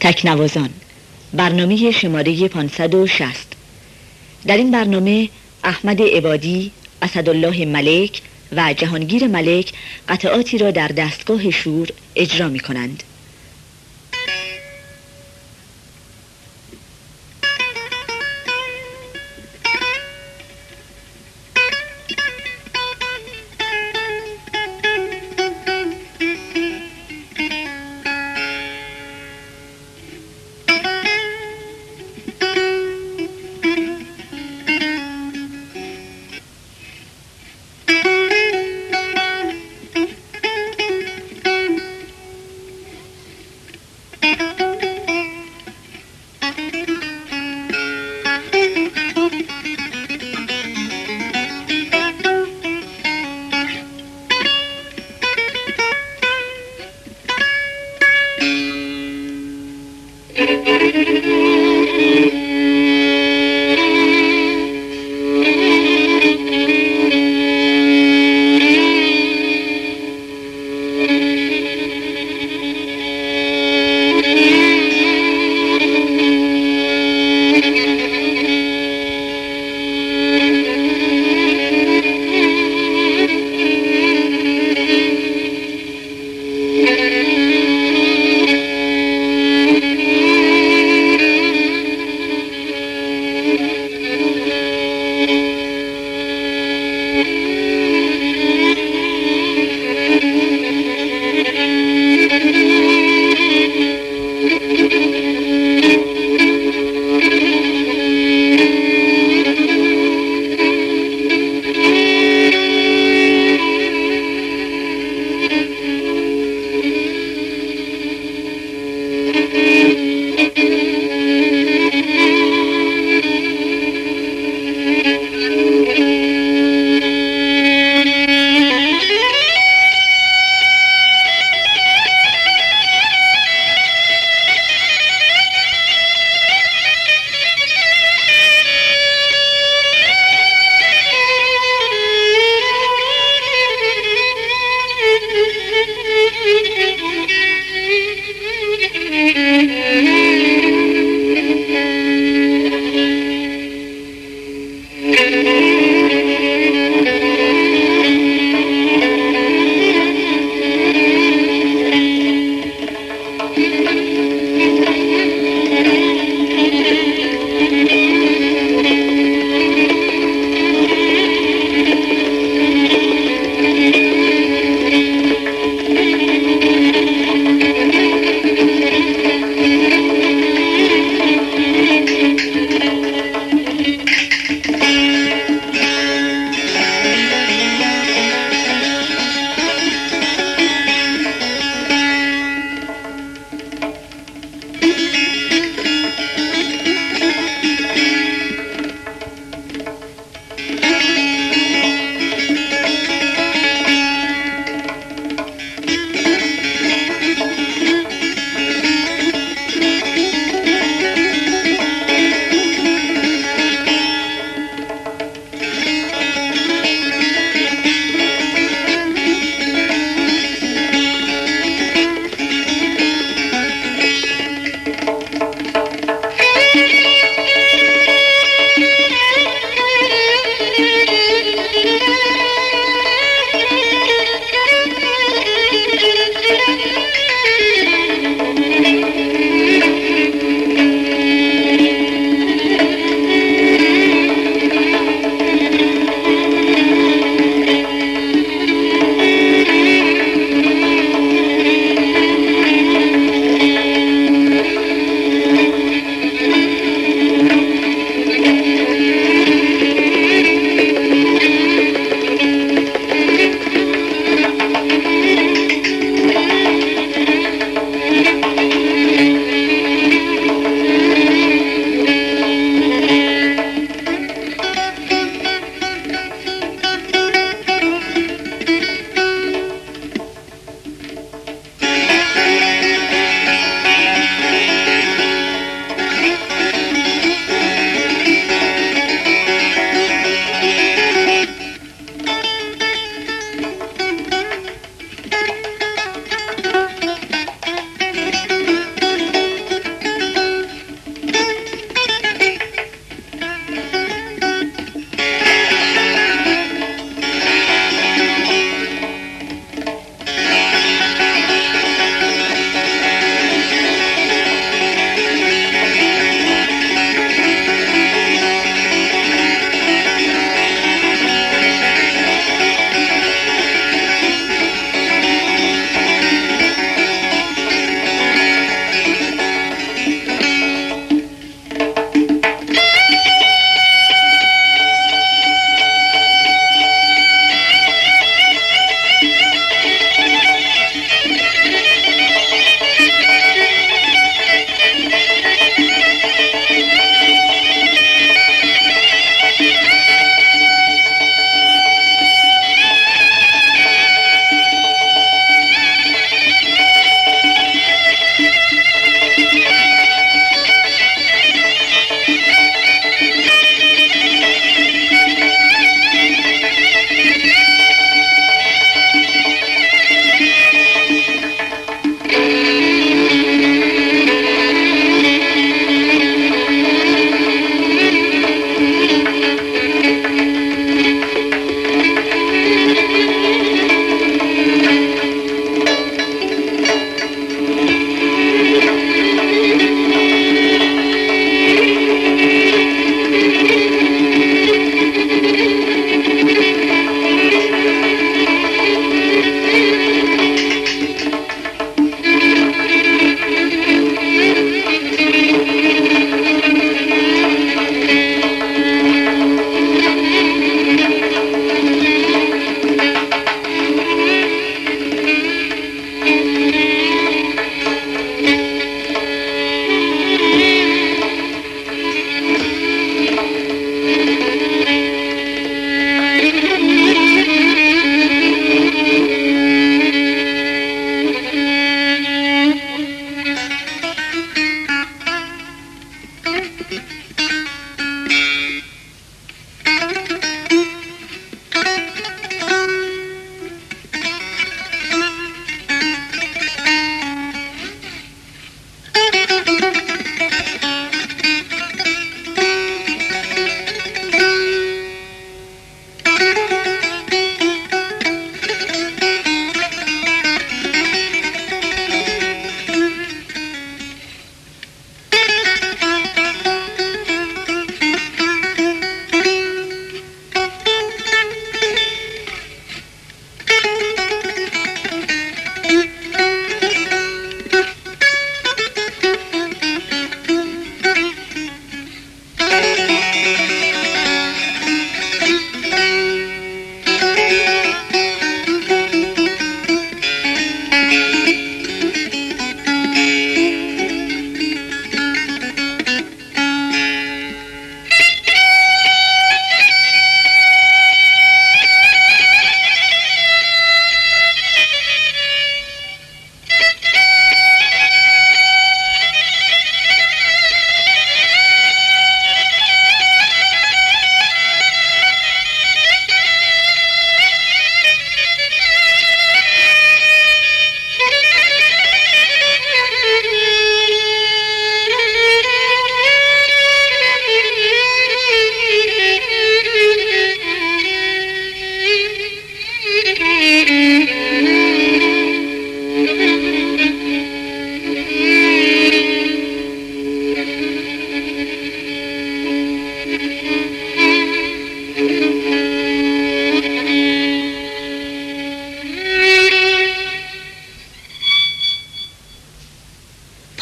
تکنوازان برنامه شماره 560 در این برنامه احمد عبادی، اسدالله ملک و جهانگیر ملک قطعاتی را در دستگاه شور اجرا می کنند. Mm-hmm.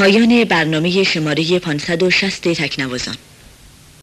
پایان برنامه شماره 560 تکنوازان.